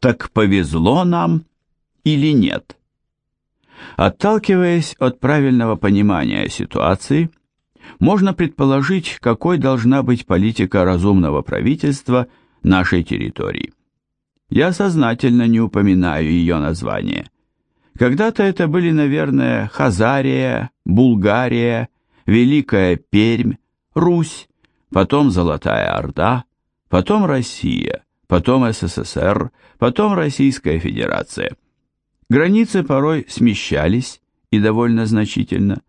Так повезло нам или нет? Отталкиваясь от правильного понимания ситуации, можно предположить, какой должна быть политика разумного правительства нашей территории. Я сознательно не упоминаю ее название. Когда-то это были, наверное, Хазария, Булгария, Великая Пермь, Русь, потом Золотая Орда, потом Россия, потом СССР, потом Российская Федерация. Границы порой смещались, и довольно значительно.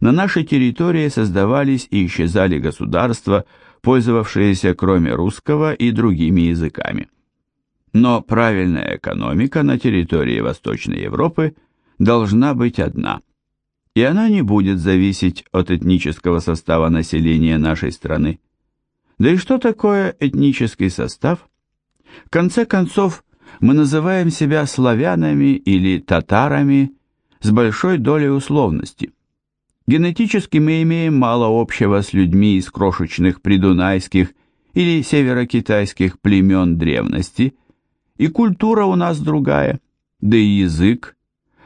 На нашей территории создавались и исчезали государства, пользовавшиеся кроме русского и другими языками. Но правильная экономика на территории Восточной Европы должна быть одна, и она не будет зависеть от этнического состава населения нашей страны. Да и что такое этнический состав? В конце концов, мы называем себя славянами или татарами с большой долей условности. Генетически мы имеем мало общего с людьми из крошечных придунайских или северокитайских племен древности, и культура у нас другая, да и язык,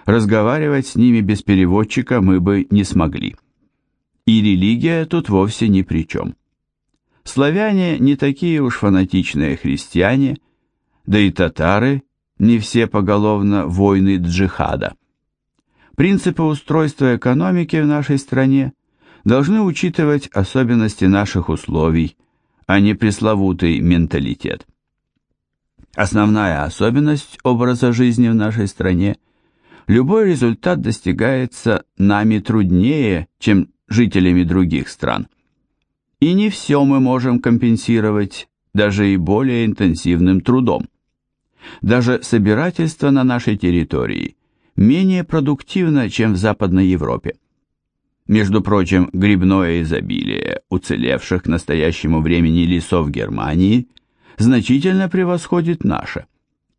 разговаривать с ними без переводчика мы бы не смогли. И религия тут вовсе ни при чем. Славяне не такие уж фанатичные христиане, да и татары не все поголовно воины джихада. Принципы устройства экономики в нашей стране должны учитывать особенности наших условий, а не пресловутый менталитет. Основная особенность образа жизни в нашей стране – любой результат достигается нами труднее, чем жителями других стран. И не все мы можем компенсировать даже и более интенсивным трудом. Даже собирательство на нашей территории менее продуктивно, чем в Западной Европе. Между прочим, грибное изобилие уцелевших к настоящему времени лесов Германии значительно превосходит наше,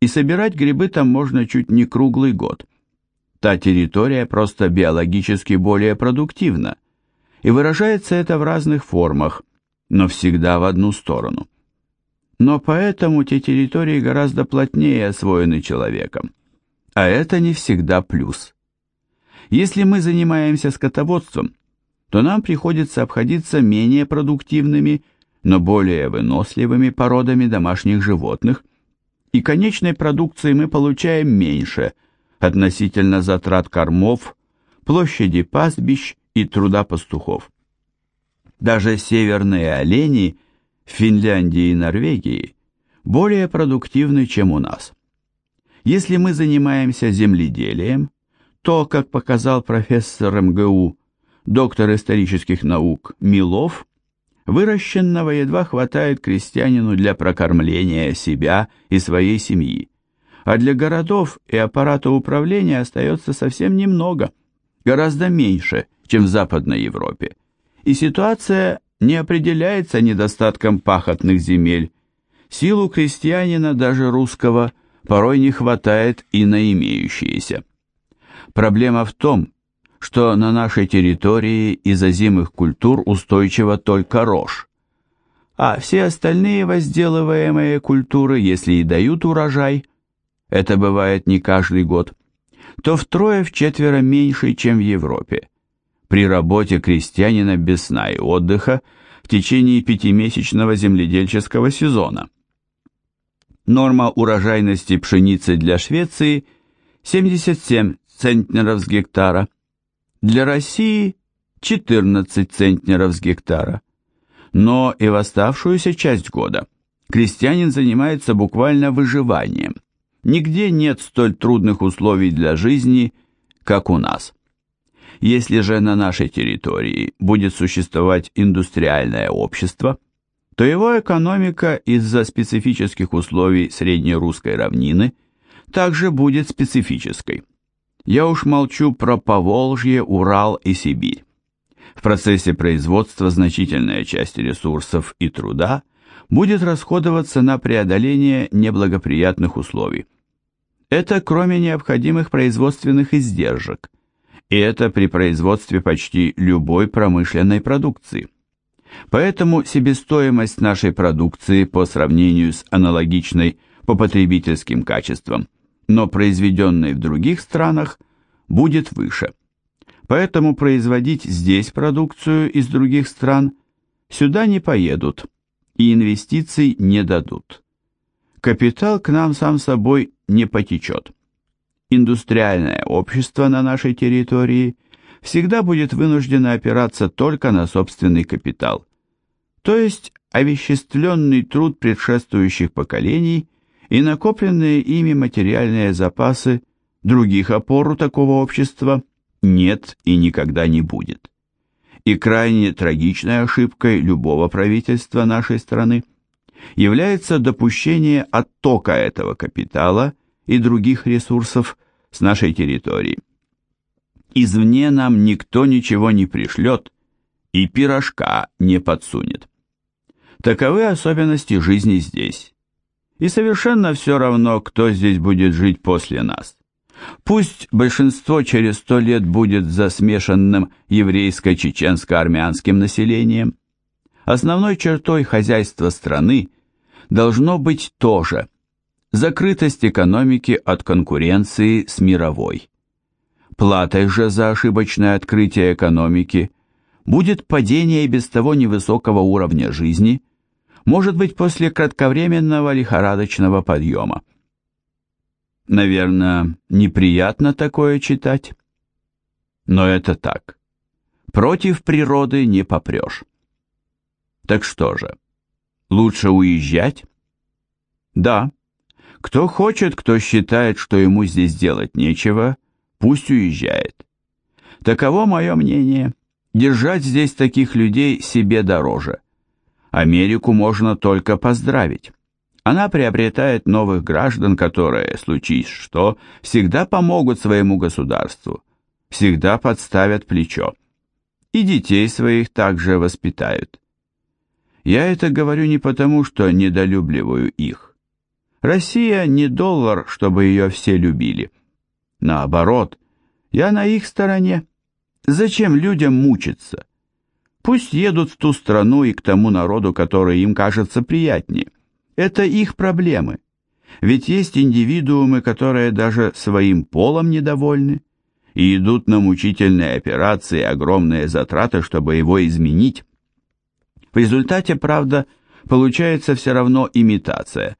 и собирать грибы там можно чуть не круглый год. Та территория просто биологически более продуктивна, и выражается это в разных формах, но всегда в одну сторону. Но поэтому те территории гораздо плотнее освоены человеком, а это не всегда плюс. Если мы занимаемся скотоводством, то нам приходится обходиться менее продуктивными, но более выносливыми породами домашних животных, и конечной продукции мы получаем меньше относительно затрат кормов, площади пастбищ и труда пастухов. Даже северные олени в Финляндии и Норвегии более продуктивны, чем у нас. Если мы занимаемся земледелием, то, как показал профессор МГУ, доктор исторических наук Милов, выращенного едва хватает крестьянину для прокормления себя и своей семьи, а для городов и аппарата управления остается совсем немного, гораздо меньше, чем в Западной Европе. И ситуация не определяется недостатком пахотных земель. Силу крестьянина, даже русского, порой не хватает и на имеющиеся. Проблема в том, что на нашей территории из озимых культур устойчива только рожь, а все остальные возделываемые культуры, если и дают урожай, это бывает не каждый год, то втрое-вчетверо меньше, чем в Европе, при работе крестьянина без сна и отдыха в течение пятимесячного земледельческого сезона. Норма урожайности пшеницы для Швеции 77 центнеров с гектара, для России 14 центнеров с гектара. Но и в оставшуюся часть года крестьянин занимается буквально выживанием. Нигде нет столь трудных условий для жизни, как у нас. Если же на нашей территории будет существовать индустриальное общество, то его экономика из-за специфических условий среднерусской равнины также будет специфической. Я уж молчу про Поволжье, Урал и Сибирь. В процессе производства значительная часть ресурсов и труда будет расходоваться на преодоление неблагоприятных условий. Это кроме необходимых производственных издержек, и это при производстве почти любой промышленной продукции. Поэтому себестоимость нашей продукции по сравнению с аналогичной по потребительским качествам, но произведенный в других странах будет выше. Поэтому производить здесь продукцию из других стран сюда не поедут и инвестиций не дадут. Капитал к нам сам собой не потечет. Индустриальное общество на нашей территории всегда будет вынуждено опираться только на собственный капитал, то есть овеществленный труд предшествующих поколений и накопленные ими материальные запасы других опор у такого общества нет и никогда не будет. И крайне трагичной ошибкой любого правительства нашей страны является допущение оттока этого капитала и других ресурсов с нашей территории. Извне нам никто ничего не пришлет и пирожка не подсунет. Таковы особенности жизни здесь. И совершенно все равно, кто здесь будет жить после нас. Пусть большинство через сто лет будет за смешанным еврейско-чеченско-армянским населением, основной чертой хозяйства страны должно быть тоже закрытость экономики от конкуренции с мировой. Платой же за ошибочное открытие экономики будет падение без того невысокого уровня жизни – может быть, после кратковременного лихорадочного подъема. Наверное, неприятно такое читать. Но это так. Против природы не попрешь. Так что же, лучше уезжать? Да. Кто хочет, кто считает, что ему здесь делать нечего, пусть уезжает. Таково мое мнение. Держать здесь таких людей себе дороже. Америку можно только поздравить. Она приобретает новых граждан, которые, случись что, всегда помогут своему государству, всегда подставят плечо. И детей своих также воспитают. Я это говорю не потому, что недолюбливаю их. Россия не доллар, чтобы ее все любили. Наоборот, я на их стороне. Зачем людям мучиться? Пусть едут в ту страну и к тому народу, который им кажется приятнее. Это их проблемы. Ведь есть индивидуумы, которые даже своим полом недовольны и идут на мучительные операции огромные затраты, чтобы его изменить. В результате, правда, получается все равно имитация,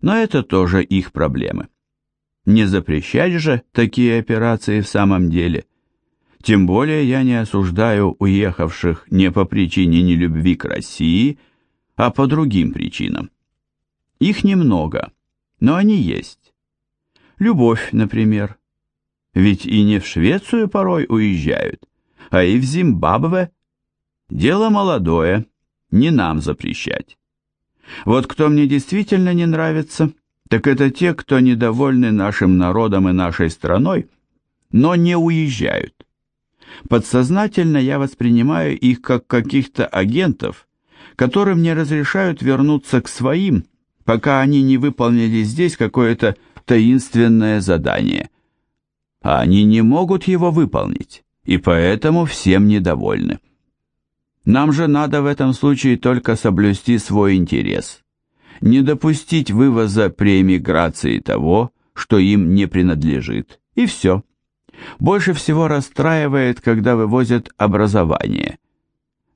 но это тоже их проблемы. Не запрещать же такие операции в самом деле – тем более я не осуждаю уехавших не по причине нелюбви к России, а по другим причинам. Их немного, но они есть. Любовь, например. Ведь и не в Швецию порой уезжают, а и в Зимбабве. Дело молодое, не нам запрещать. Вот кто мне действительно не нравится, так это те, кто недовольны нашим народом и нашей страной, но не уезжают. Подсознательно я воспринимаю их как каких-то агентов, которым не разрешают вернуться к своим, пока они не выполнили здесь какое-то таинственное задание. А они не могут его выполнить, и поэтому всем недовольны. Нам же надо в этом случае только соблюсти свой интерес, не допустить вывоза при эмиграции того, что им не принадлежит, и все. Больше всего расстраивает, когда вывозят образование.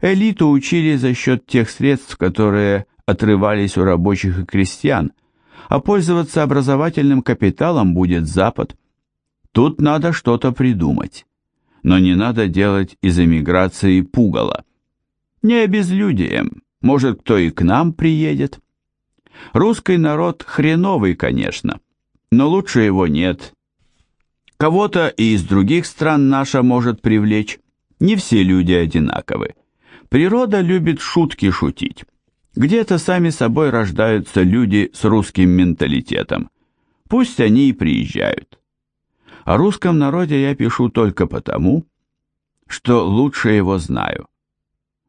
Элиту учили за счет тех средств, которые отрывались у рабочих и крестьян, а пользоваться образовательным капиталом будет Запад. Тут надо что-то придумать. Но не надо делать из эмиграции пугало. Не обезлюдием, может, кто и к нам приедет. Русский народ хреновый, конечно, но лучше его нет, Кого-то и из других стран наша может привлечь. Не все люди одинаковы. Природа любит шутки шутить. Где-то сами собой рождаются люди с русским менталитетом. Пусть они и приезжают. О русском народе я пишу только потому, что лучше его знаю.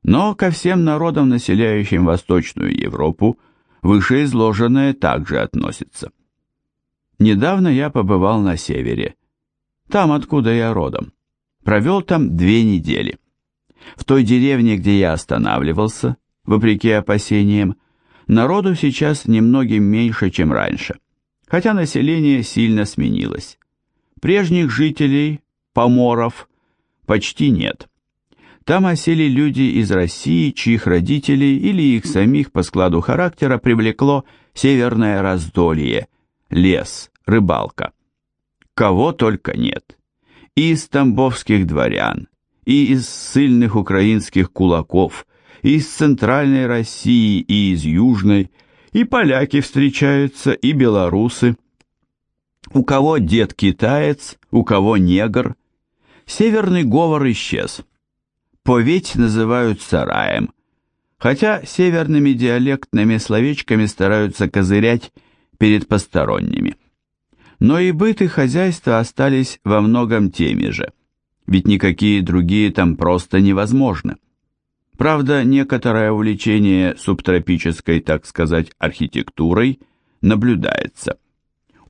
Но ко всем народам, населяющим Восточную Европу, вышеизложенное также относится. Недавно я побывал на севере там, откуда я родом. Провел там две недели. В той деревне, где я останавливался, вопреки опасениям, народу сейчас немногим меньше, чем раньше, хотя население сильно сменилось. Прежних жителей, поморов, почти нет. Там осели люди из России, чьих родителей или их самих по складу характера привлекло северное раздолье, лес, рыбалка. Кого только нет. И из тамбовских дворян, и из сильных украинских кулаков, и из центральной России, и из южной, и поляки встречаются, и белорусы. У кого дед китаец, у кого негр. Северный говор исчез. Поветь называют сараем, хотя северными диалектными словечками стараются козырять перед посторонними. Но и быт и хозяйство остались во многом теми же, ведь никакие другие там просто невозможны. Правда, некоторое увлечение субтропической, так сказать, архитектурой наблюдается.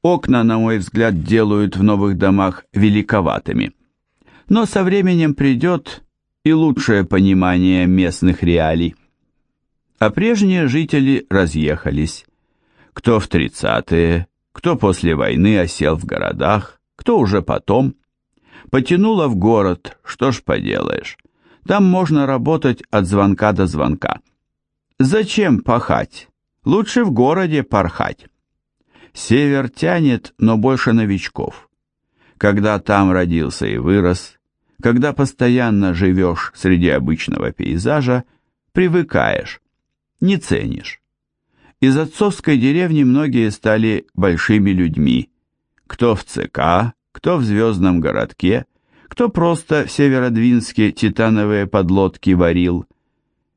Окна, на мой взгляд, делают в новых домах великоватыми. Но со временем придет и лучшее понимание местных реалий. А прежние жители разъехались. Кто в тридцатые, кто после войны осел в городах, кто уже потом. Потянуло в город, что ж поделаешь. Там можно работать от звонка до звонка. Зачем пахать? Лучше в городе порхать. Север тянет, но больше новичков. Когда там родился и вырос, когда постоянно живешь среди обычного пейзажа, привыкаешь, не ценишь. Из отцовской деревни многие стали большими людьми. Кто в ЦК, кто в Звездном городке, кто просто в Северодвинске титановые подлодки варил.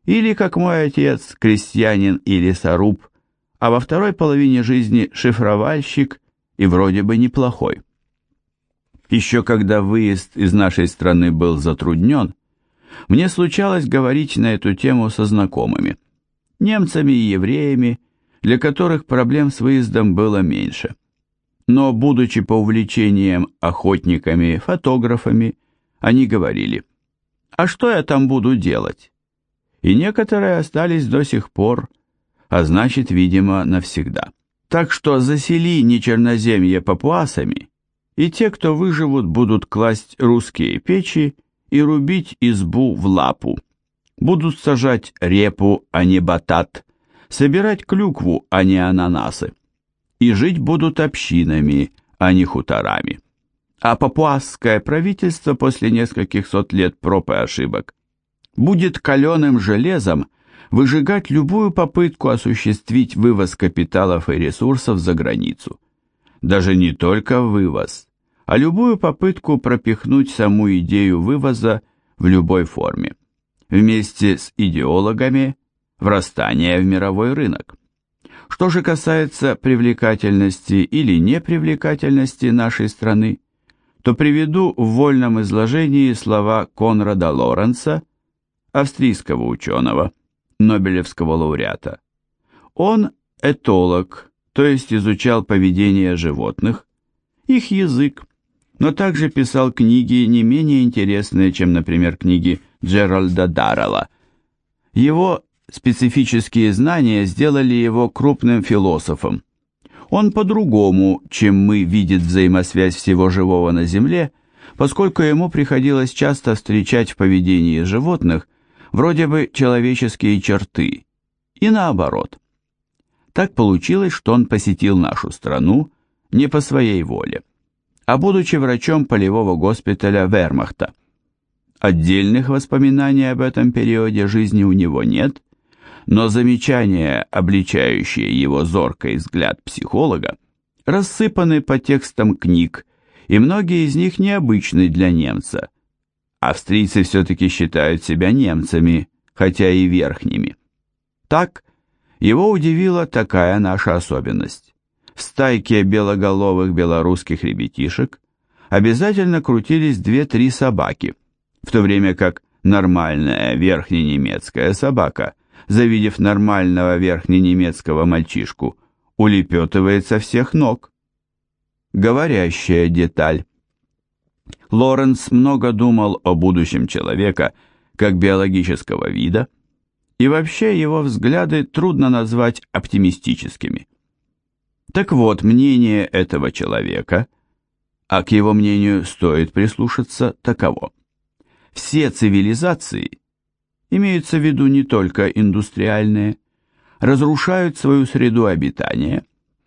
Или, как мой отец, крестьянин и лесоруб, а во второй половине жизни шифровальщик и вроде бы неплохой. Еще когда выезд из нашей страны был затруднен, мне случалось говорить на эту тему со знакомыми, немцами и евреями, для которых проблем с выездом было меньше. Но, будучи по увлечениям охотниками, фотографами, они говорили, «А что я там буду делать?» И некоторые остались до сих пор, а значит, видимо, навсегда. Так что засели не черноземье папуасами – и те, кто выживут, будут класть русские печи и рубить избу в лапу. Будут сажать репу, а не батат, собирать клюкву, а не ананасы. И жить будут общинами, а не хуторами. А папуасское правительство после нескольких сот лет проб и ошибок будет каленым железом выжигать любую попытку осуществить вывоз капиталов и ресурсов за границу даже не только вывоз, а любую попытку пропихнуть саму идею вывоза в любой форме, вместе с идеологами врастания в мировой рынок. Что же касается привлекательности или непривлекательности нашей страны, то приведу в вольном изложении слова Конрада Лоренца, австрийского ученого, Нобелевского лауреата. Он этолог, то есть изучал поведение животных, их язык, но также писал книги не менее интересные, чем, например, книги Джеральда Даррелла. Его специфические знания сделали его крупным философом. Он по-другому, чем мы, видит взаимосвязь всего живого на Земле, поскольку ему приходилось часто встречать в поведении животных вроде бы человеческие черты, и наоборот – так получилось, что он посетил нашу страну не по своей воле, а будучи врачом полевого госпиталя Вермахта. Отдельных воспоминаний об этом периоде жизни у него нет, но замечания, обличающие его зоркий взгляд психолога, рассыпаны по текстам книг, и многие из них необычны для немца. Австрийцы все-таки считают себя немцами, хотя и верхними. Так, его удивила такая наша особенность. В стайке белоголовых белорусских ребятишек обязательно крутились две-три собаки, в то время как нормальная верхненемецкая собака, завидев нормального верхненемецкого мальчишку, улепетывает со всех ног. Говорящая деталь. Лоренс много думал о будущем человека как биологического вида, и вообще его взгляды трудно назвать оптимистическими. Так вот, мнение этого человека, а к его мнению стоит прислушаться, таково. Все цивилизации, имеются в виду не только индустриальные, разрушают свою среду обитания,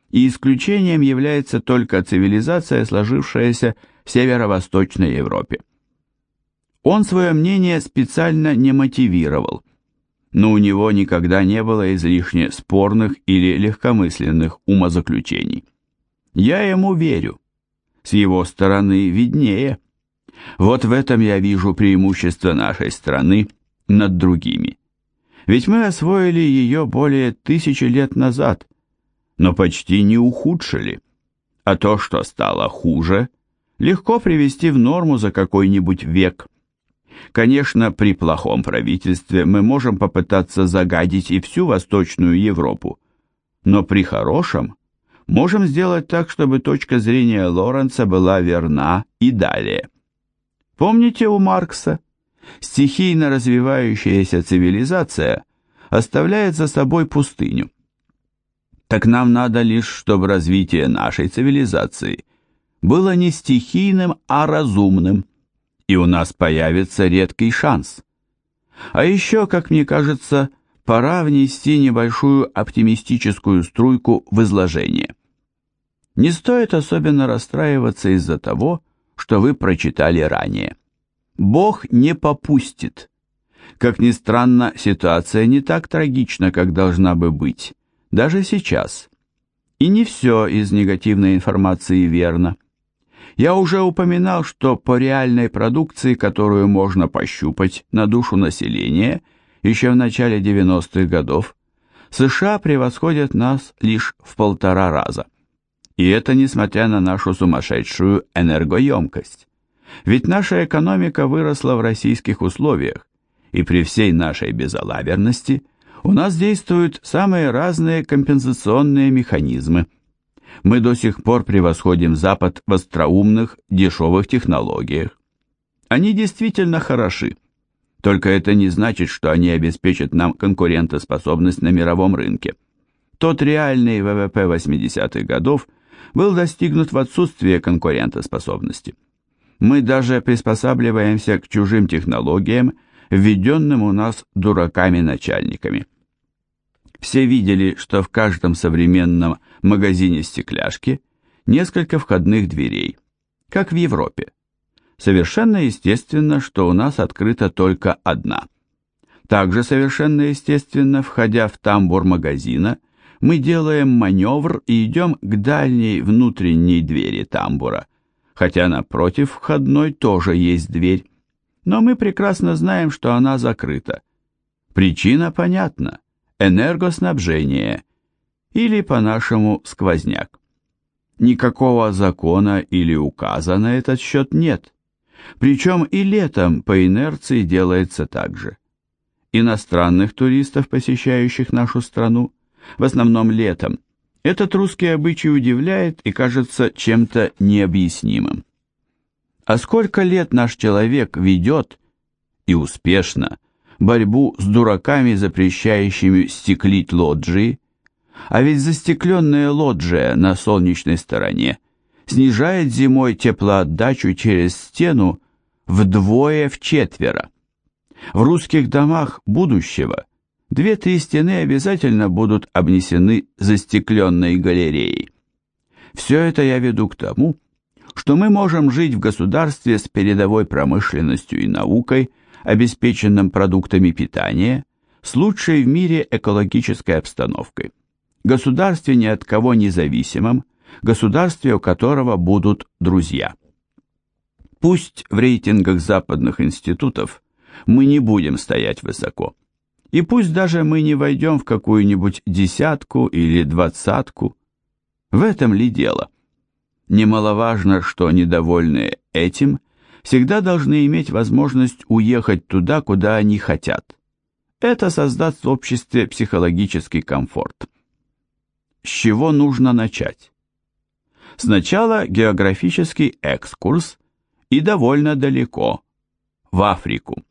и исключением является только цивилизация, сложившаяся в северо-восточной Европе. Он свое мнение специально не мотивировал, но у него никогда не было излишне спорных или легкомысленных умозаключений. Я ему верю. С его стороны виднее. Вот в этом я вижу преимущество нашей страны над другими. Ведь мы освоили ее более тысячи лет назад, но почти не ухудшили. А то, что стало хуже, легко привести в норму за какой-нибудь век. Конечно, при плохом правительстве мы можем попытаться загадить и всю Восточную Европу, но при хорошем можем сделать так, чтобы точка зрения Лоренца была верна и далее. Помните у Маркса? Стихийно развивающаяся цивилизация оставляет за собой пустыню. Так нам надо лишь, чтобы развитие нашей цивилизации было не стихийным, а разумным – и у нас появится редкий шанс. А еще, как мне кажется, пора внести небольшую оптимистическую струйку в изложение. Не стоит особенно расстраиваться из-за того, что вы прочитали ранее. Бог не попустит. Как ни странно, ситуация не так трагична, как должна бы быть, даже сейчас. И не все из негативной информации верно. Я уже упоминал, что по реальной продукции, которую можно пощупать на душу населения еще в начале 90-х годов, США превосходят нас лишь в полтора раза. И это несмотря на нашу сумасшедшую энергоемкость. Ведь наша экономика выросла в российских условиях, и при всей нашей безалаберности у нас действуют самые разные компенсационные механизмы – мы до сих пор превосходим Запад в остроумных, дешевых технологиях. Они действительно хороши, только это не значит, что они обеспечат нам конкурентоспособность на мировом рынке. Тот реальный ВВП 80-х годов был достигнут в отсутствие конкурентоспособности. Мы даже приспосабливаемся к чужим технологиям, введенным у нас дураками-начальниками. Все видели, что в каждом современном магазине стекляшки несколько входных дверей, как в Европе. Совершенно естественно, что у нас открыта только одна. Также совершенно естественно, входя в тамбур магазина, мы делаем маневр и идем к дальней внутренней двери тамбура, хотя напротив входной тоже есть дверь, но мы прекрасно знаем, что она закрыта. Причина понятна энергоснабжение или по-нашему сквозняк. Никакого закона или указа на этот счет нет. Причем и летом по инерции делается так же. Иностранных туристов, посещающих нашу страну, в основном летом, этот русский обычай удивляет и кажется чем-то необъяснимым. А сколько лет наш человек ведет, и успешно, борьбу с дураками, запрещающими стеклить лоджии, а ведь застекленная лоджия на солнечной стороне снижает зимой теплоотдачу через стену вдвое-вчетверо. В русских домах будущего две-три стены обязательно будут обнесены застекленной галереей. Все это я веду к тому, что мы можем жить в государстве с передовой промышленностью и наукой, обеспеченном продуктами питания, с лучшей в мире экологической обстановкой, государстве ни от кого независимом, государстве, у которого будут друзья. Пусть в рейтингах западных институтов мы не будем стоять высоко, и пусть даже мы не войдем в какую-нибудь десятку или двадцатку, в этом ли дело? Немаловажно, что недовольные этим всегда должны иметь возможность уехать туда, куда они хотят. Это создаст в обществе психологический комфорт. С чего нужно начать? Сначала географический экскурс и довольно далеко, в Африку.